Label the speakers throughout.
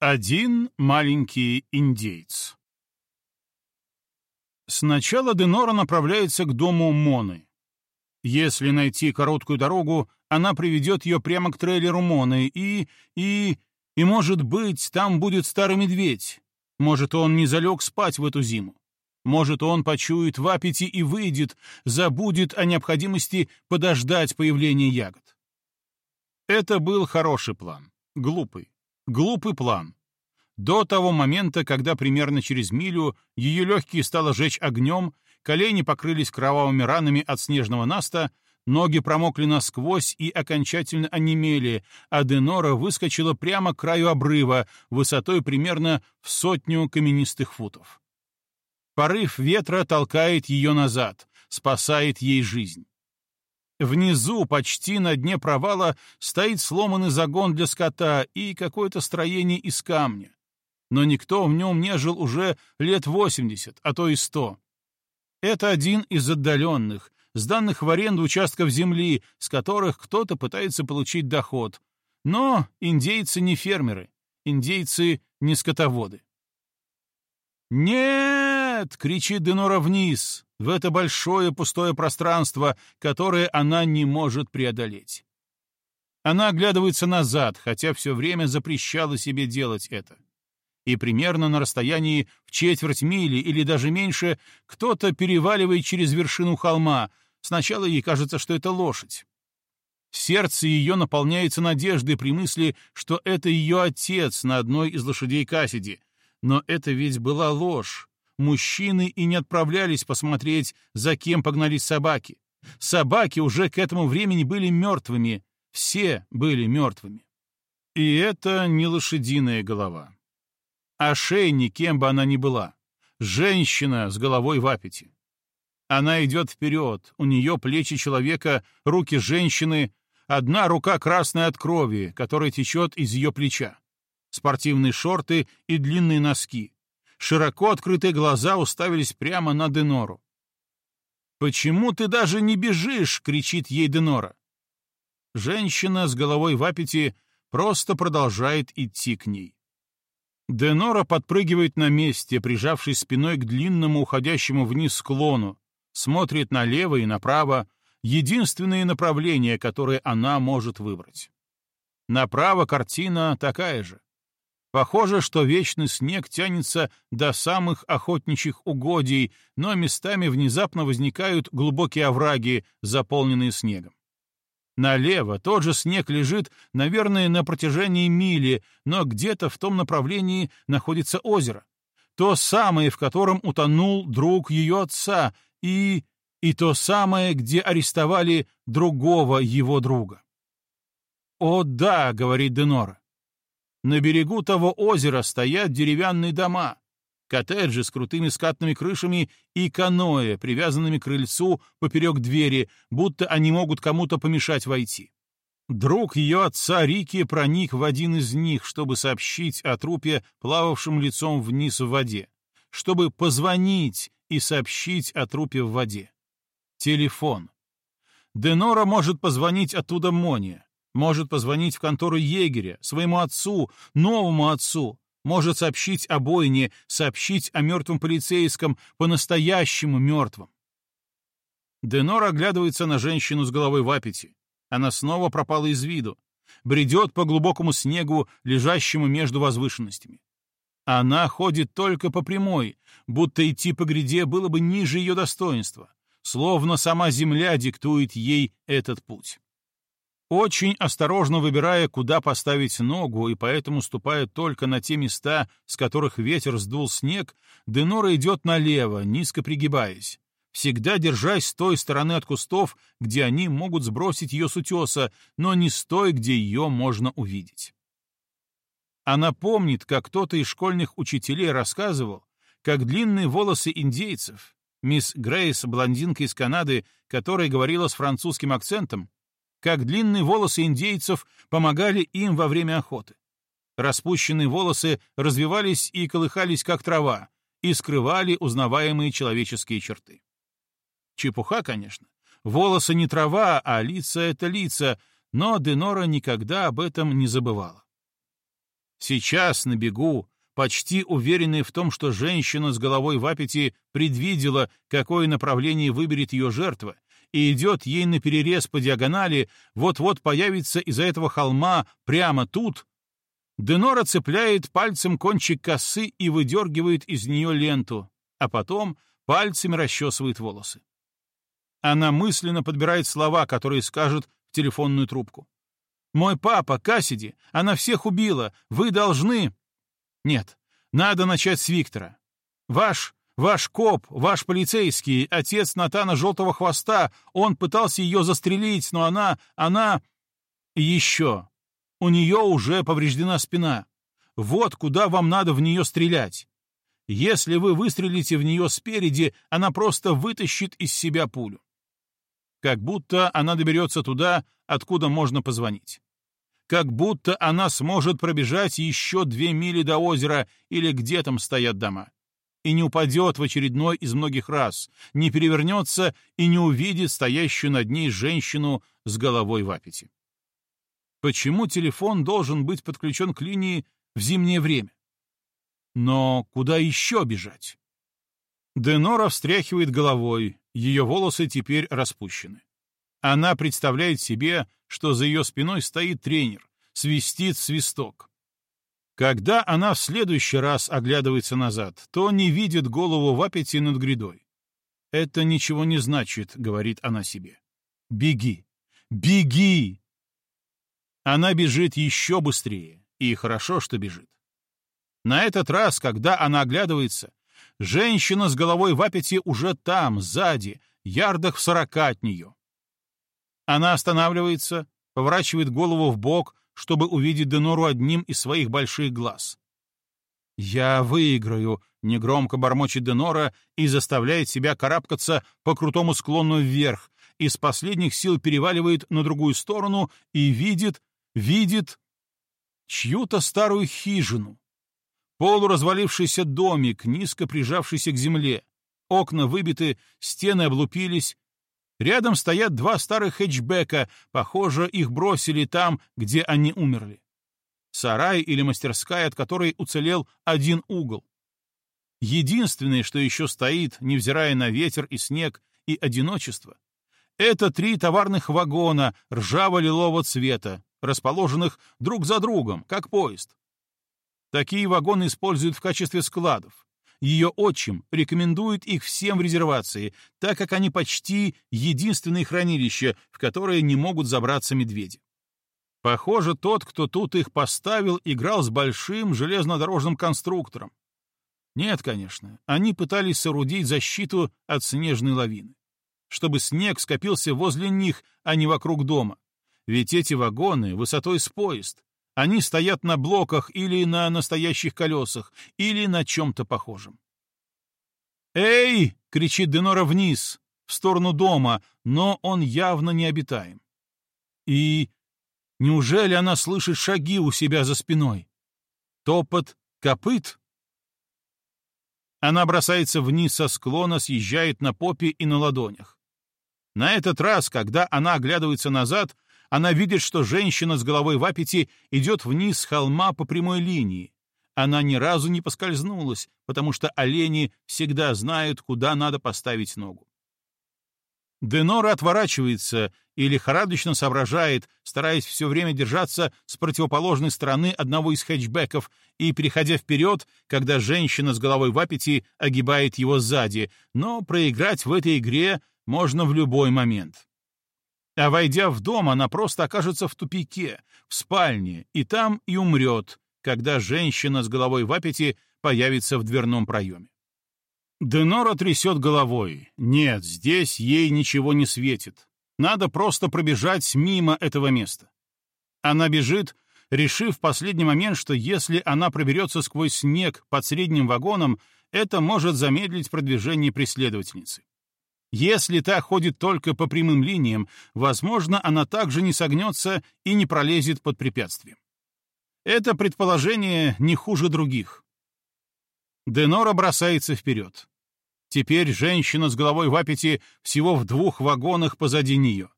Speaker 1: Один маленький индейец. Сначала Денора направляется к дому Моны. Если найти короткую дорогу, она приведет ее прямо к трейлеру Моны, и... и... и, может быть, там будет старый медведь. Может, он не залег спать в эту зиму. Может, он почует в аппете и выйдет, забудет о необходимости подождать появления ягод. Это был хороший план. Глупый. Глупый план. До того момента, когда примерно через милю ее легкие стало жечь огнем, колени покрылись кровавыми ранами от снежного наста, ноги промокли насквозь и окончательно онемели, а Денора выскочила прямо к краю обрыва, высотой примерно в сотню каменистых футов. Порыв ветра толкает ее назад, спасает ей жизнь. Внизу, почти на дне провала, стоит сломанный загон для скота и какое-то строение из камня. Но никто в нем не жил уже лет 80, а то и 100. Это один из отдаленных, сданных в аренду участков земли, с которых кто-то пытается получить доход. Но индейцы не фермеры, индейцы не скотоводы. «Нет!» — кричит Денора вниз, в это большое пустое пространство, которое она не может преодолеть. Она оглядывается назад, хотя все время запрещала себе делать это. И примерно на расстоянии в четверть мили или даже меньше кто-то переваливает через вершину холма. Сначала ей кажется, что это лошадь. Сердце ее наполняется надеждой при мысли, что это ее отец на одной из лошадей Кассиди, но это ведь была ложь. Мужчины и не отправлялись посмотреть, за кем погнались собаки. Собаки уже к этому времени были мертвыми. Все были мертвыми. И это не лошадиная голова. Ошейник, кем бы она ни была. Женщина с головой в аппете. Она идет вперед, у нее плечи человека, руки женщины, одна рука красная от крови, которая течет из ее плеча спортивные шорты и длинные носки. Широко открытые глаза уставились прямо на Денору. «Почему ты даже не бежишь?» — кричит ей Денора. Женщина с головой в аппете просто продолжает идти к ней. Денора подпрыгивает на месте, прижавшись спиной к длинному уходящему вниз склону, смотрит налево и направо, единственные направления, которые она может выбрать. Направо картина такая же. Похоже, что вечный снег тянется до самых охотничьих угодий, но местами внезапно возникают глубокие овраги, заполненные снегом. Налево тот же снег лежит, наверное, на протяжении мили, но где-то в том направлении находится озеро. То самое, в котором утонул друг ее отца, и... и то самое, где арестовали другого его друга. «О да», — говорит Денора, на берегу того озера стоят деревянные дома, коттеджи с крутыми скатными крышами и каноэ, привязанными к крыльцу поперек двери, будто они могут кому-то помешать войти. Друг ее отца Рики проник в один из них, чтобы сообщить о трупе, плававшем лицом вниз в воде, чтобы позвонить и сообщить о трупе в воде. Телефон. Денора может позвонить оттуда Моне, может позвонить в контору егеря, своему отцу, новому отцу, может сообщить о бойне, сообщить о мертвом полицейском, по-настоящему мертвом. Денор оглядывается на женщину с головой в аппете. Она снова пропала из виду. Бредет по глубокому снегу, лежащему между возвышенностями. Она ходит только по прямой, будто идти по гряде было бы ниже ее достоинства, словно сама земля диктует ей этот путь очень осторожно выбирая, куда поставить ногу, и поэтому ступая только на те места, с которых ветер сдул снег, Денора идет налево, низко пригибаясь, всегда держась с той стороны от кустов, где они могут сбросить ее с утеса, но не с той, где ее можно увидеть. Она помнит, как кто-то из школьных учителей рассказывал, как длинные волосы индейцев, мисс Грейс, блондинка из Канады, которая говорила с французским акцентом, как длинные волосы индейцев помогали им во время охоты. Распущенные волосы развивались и колыхались, как трава, и скрывали узнаваемые человеческие черты. Чепуха, конечно. Волосы не трава, а лица — это лица, но Денора никогда об этом не забывала. Сейчас на бегу, почти уверенный в том, что женщина с головой в аппете предвидела, какое направление выберет ее жертва, и идет ей на перерез по диагонали, вот-вот появится из-за этого холма прямо тут, Денора цепляет пальцем кончик косы и выдергивает из нее ленту, а потом пальцами расчесывает волосы. Она мысленно подбирает слова, которые скажет в телефонную трубку. «Мой папа, Кассиди, она всех убила, вы должны...» «Нет, надо начать с Виктора. Ваш, ваш коп, ваш полицейский, отец Натана Желтого Хвоста, он пытался ее застрелить, но она, она...» «И еще. У нее уже повреждена спина. Вот куда вам надо в нее стрелять. Если вы выстрелите в нее спереди, она просто вытащит из себя пулю. Как будто она доберется туда, откуда можно позвонить. Как будто она сможет пробежать еще две мили до озера или где там стоят дома. И не упадет в очередной из многих раз, не перевернется и не увидит стоящую над ней женщину с головой в аппете. Почему телефон должен быть подключен к линии в зимнее время? Но куда еще бежать? Денора встряхивает головой, ее волосы теперь распущены. Она представляет себе, что за ее спиной стоит тренер, свистит свисток. Когда она в следующий раз оглядывается назад, то не видит голову в аппете над грядой. «Это ничего не значит», — говорит она себе. «Беги! Беги!» Она бежит еще быстрее, и хорошо, что бежит. На этот раз, когда она оглядывается, женщина с головой в аппете уже там, сзади, ярдах в сорока от нее. Она останавливается, поворачивает голову в бок, чтобы увидеть Денору одним из своих больших глаз. «Я выиграю», — негромко бормочет Денора и заставляет себя карабкаться по крутому склону вверх, из последних сил переваливает на другую сторону и видит, видит чью-то старую хижину, полуразвалившийся домик, низко прижавшийся к земле, окна выбиты, стены облупились, рядом стоят два старых хэтчбека, похоже, их бросили там, где они умерли. Сарай или мастерская, от которой уцелел один угол. Единственное, что еще стоит, невзирая на ветер и снег и одиночество, это три товарных вагона ржаво-лилового цвета, расположенных друг за другом, как поезд. Такие вагоны используют в качестве складов. Ее отчим рекомендует их всем в резервации, так как они почти единственные хранилища, в которые не могут забраться медведи. Похоже, тот, кто тут их поставил, играл с большим железнодорожным конструктором. Нет, конечно, они пытались соорудить защиту от снежной лавины, чтобы снег скопился возле них, а не вокруг дома. Ведь эти вагоны высотой с поезд. Они стоят на блоках или на настоящих колесах, или на чем-то похожем. «Эй!» — кричит Денора вниз, в сторону дома, но он явно не обитаем. И неужели она слышит шаги у себя за спиной? Топот копыт? Она бросается вниз со склона, съезжает на попе и на ладонях. На этот раз, когда она оглядывается назад, она видит, что женщина с головой в аппете идет вниз с холма по прямой линии. Она ни разу не поскользнулась, потому что олени всегда знают, куда надо поставить ногу. Денора отворачивается и лихорадочно соображает, стараясь все время держаться с противоположной стороны одного из хэтчбеков и переходя вперед, когда женщина с головой в аппете огибает его сзади, но проиграть в этой игре можно в любой момент. А войдя в дом, она просто окажется в тупике, в спальне, и там и умрет, когда женщина с головой в аппете появится в дверном проеме. Денора трясет головой. Нет, здесь ей ничего не светит. Надо просто пробежать мимо этого места. Она бежит, решив в последний момент, что если она проберется сквозь снег под средним вагоном, это может замедлить продвижение преследовательницы. Если та ходит только по прямым линиям, возможно, она также не согнется и не пролезет под препятствием. Это предположение не хуже других. Денора бросается вперед. Теперь женщина с головой в аппете всего в двух вагонах позади нее.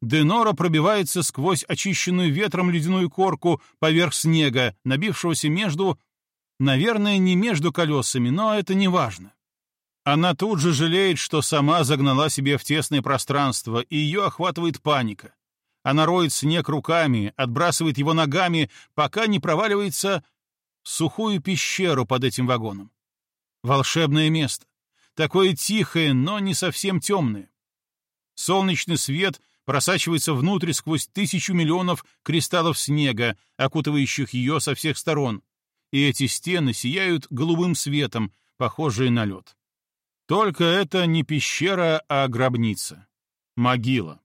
Speaker 1: Денора пробивается сквозь очищенную ветром ледяную корку поверх снега, набившегося между... Наверное, не между колесами, но это не важно. Она тут же жалеет, что сама загнала себе в тесное пространство, и ее охватывает паника. Она роет снег руками, отбрасывает его ногами, пока не проваливается в сухую пещеру под этим вагоном. Волшебное место. Такое тихое, но не совсем темное. Солнечный свет просачивается внутрь сквозь тысячу миллионов кристаллов снега, окутывающих ее со всех сторон, и эти стены сияют голубым светом, похожие на лед. Только это не пещера, а гробница. Могила.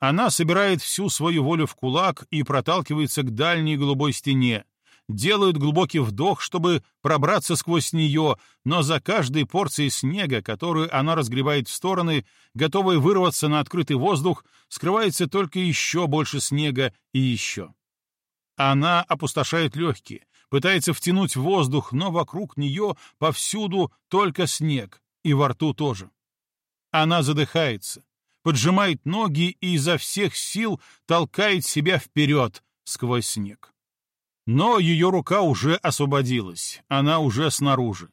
Speaker 1: Она собирает всю свою волю в кулак и проталкивается к дальней голубой стене, делает глубокий вдох, чтобы пробраться сквозь нее, но за каждой порцией снега, которую она разгребает в стороны, готовая вырваться на открытый воздух, скрывается только еще больше снега и еще. Она опустошает легкие, пытается втянуть воздух, но вокруг нее повсюду только снег, и во рту тоже. Она задыхается, поджимает ноги и изо всех сил толкает себя вперед сквозь снег. Но ее рука уже освободилась, она уже снаружи.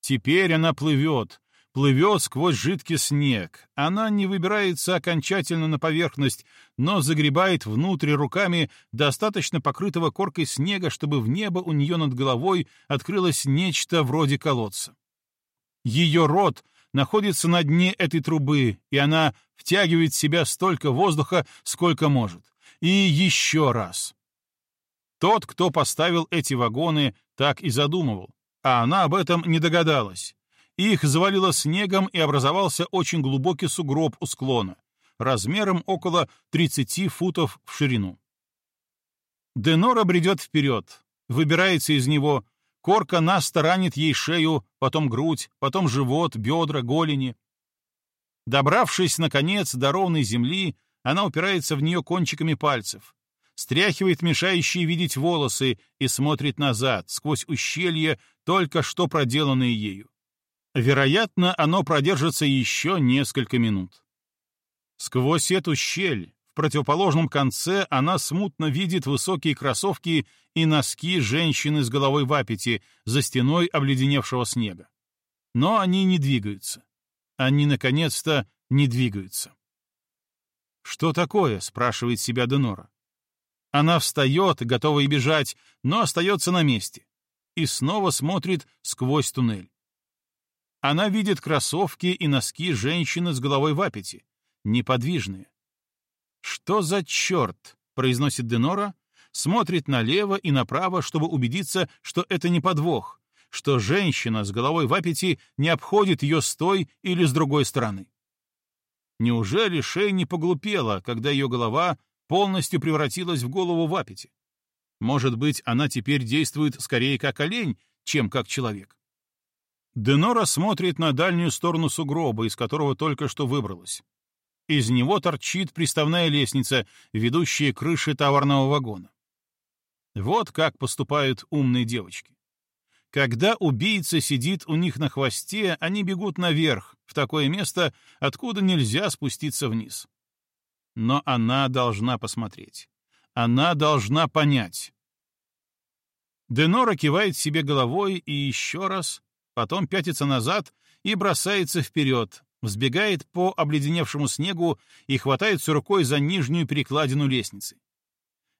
Speaker 1: Теперь она плывет, плывет сквозь жидкий снег. Она не выбирается окончательно на поверхность, но загребает внутрь руками достаточно покрытого коркой снега, чтобы в небо у нее над головой открылось нечто вроде колодца. Ее рот находится на дне этой трубы, и она втягивает в себя столько воздуха, сколько может. И еще раз. Тот, кто поставил эти вагоны, так и задумывал, а она об этом не догадалась. Их завалило снегом, и образовался очень глубокий сугроб у склона, размером около 30 футов в ширину. Денора бредет вперед, выбирается из него, корка наста ранит ей шею, потом грудь, потом живот, бедра, голени. Добравшись, наконец, до ровной земли, она упирается в нее кончиками пальцев, стряхивает мешающие видеть волосы и смотрит назад, сквозь ущелье, только что проделанные ею. Вероятно, оно продержится еще несколько минут. Сквозь эту щель, в противоположном конце, она смутно видит высокие кроссовки и носки женщины с головой в аппете за стеной обледеневшего снега. Но они не двигаются. Они, наконец-то, не двигаются. «Что такое?» — спрашивает себя Денора. Она встает, готовая бежать, но остается на месте. И снова смотрит сквозь туннель. Она видит кроссовки и носки женщины с головой в аппете, неподвижные. «Что за черт?» — произносит Денора, смотрит налево и направо, чтобы убедиться, что это не подвох, что женщина с головой в аппете не обходит ее с той или с другой стороны. Неужели Шей не поглупела, когда ее голова полностью превратилась в голову в аппете. Может быть, она теперь действует скорее как олень, чем как человек. Денора смотрит на дальнюю сторону сугроба, из которого только что выбралась. Из него торчит приставная лестница, ведущая к крыше товарного вагона. Вот как поступают умные девочки. Когда убийца сидит у них на хвосте, они бегут наверх, в такое место, откуда нельзя спуститься вниз. Но она должна посмотреть. Она должна понять. Денора кивает себе головой и еще раз, потом пятится назад и бросается вперед, взбегает по обледеневшему снегу и хватается рукой за нижнюю перекладину лестницы.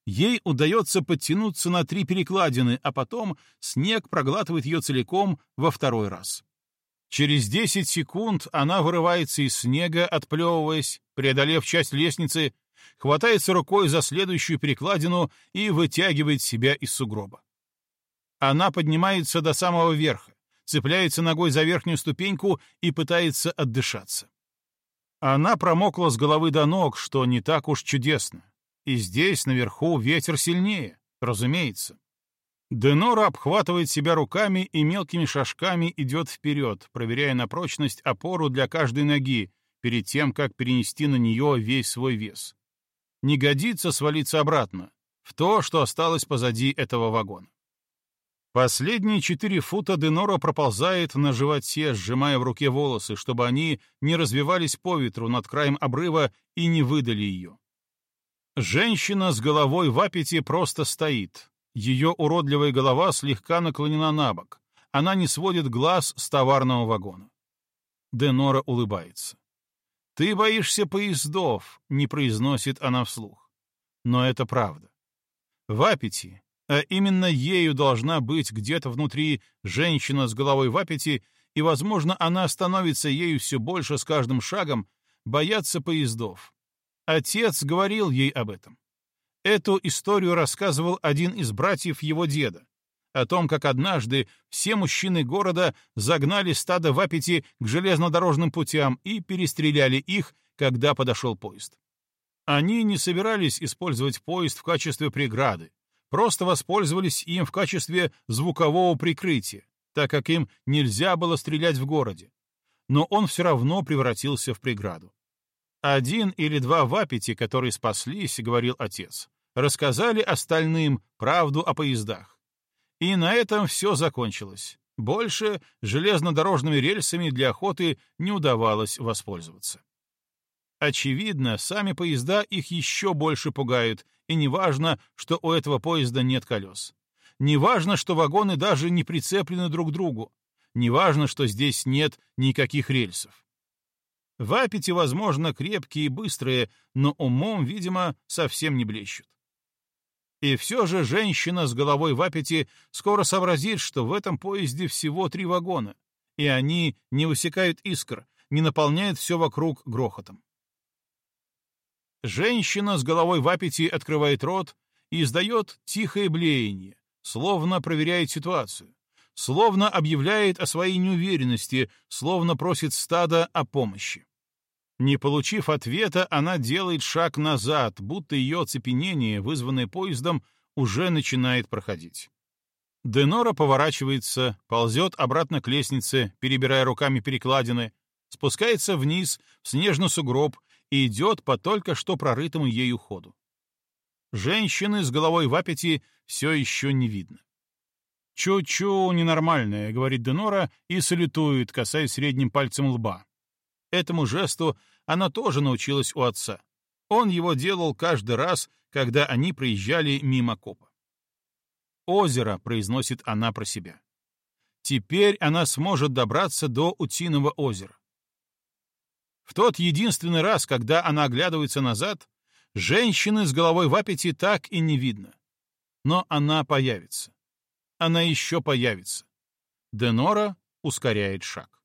Speaker 1: Ей удается подтянуться на три перекладины, а потом снег проглатывает ее целиком во второй раз. Через 10 секунд она вырывается из снега, отплевываясь, преодолев часть лестницы, хватается рукой за следующую перекладину и вытягивает себя из сугроба. Она поднимается до самого верха, цепляется ногой за верхнюю ступеньку и пытается отдышаться. Она промокла с головы до ног, что не так уж чудесно. И здесь, наверху, ветер сильнее, разумеется. Денора обхватывает себя руками и мелкими шажками идет вперед, проверяя на прочность опору для каждой ноги, перед тем, как перенести на нее весь свой вес. Не годится свалиться обратно, в то, что осталось позади этого вагона. Последние четыре фута Денора проползает на животе, сжимая в руке волосы, чтобы они не развивались по ветру над краем обрыва и не выдали ее. Женщина с головой в аппете просто стоит. Ее уродливая голова слегка наклонена на бок. Она не сводит глаз с товарного вагона. Денора улыбается. «Ты боишься поездов», — не произносит она вслух. Но это правда. В аппете а именно ею должна быть где-то внутри женщина с головой в аппете, и, возможно, она становится ею все больше с каждым шагом, бояться поездов. Отец говорил ей об этом. Эту историю рассказывал один из братьев его деда, о том, как однажды все мужчины города загнали стадо в аппете к железнодорожным путям и перестреляли их, когда подошел поезд. Они не собирались использовать поезд в качестве преграды, просто воспользовались им в качестве звукового прикрытия, так как им нельзя было стрелять в городе. Но он все равно превратился в преграду. Один или два вапити, которые спаслись, говорил отец, рассказали остальным правду о поездах. И на этом все закончилось. Больше железнодорожными рельсами для охоты не удавалось воспользоваться. Очевидно, сами поезда их еще больше пугают, и не важно, что у этого поезда нет колес. Не важно, что вагоны даже не прицеплены друг к другу. Не важно, что здесь нет никаких рельсов. В Апете, возможно, крепкие и быстрые, но умом, видимо, совсем не блещут. И все же женщина с головой в Апете скоро сообразит, что в этом поезде всего три вагона, и они не высекают искр, не наполняют все вокруг грохотом. Женщина с головой в аппете открывает рот и издает тихое блеяние, словно проверяет ситуацию, словно объявляет о своей неуверенности, словно просит стада о помощи. Не получив ответа, она делает шаг назад, будто ее оцепенение, вызванное поездом, уже начинает проходить. Денора поворачивается, ползет обратно к лестнице, перебирая руками перекладины, спускается вниз в снежный сугроб и идет по только что прорытому ею ходу. Женщины с головой в аппете все еще не видно. «Чу-чу, ненормальная», — говорит Денора и салютует, касаясь средним пальцем лба. Этому жесту она тоже научилась у отца. Он его делал каждый раз, когда они проезжали мимо копа. «Озеро», — произносит она про себя. Теперь она сможет добраться до Утиного озера. В тот единственный раз, когда она оглядывается назад, женщины с головой в аппете так и не видно. Но она появится. Она еще появится. Денора ускоряет шаг.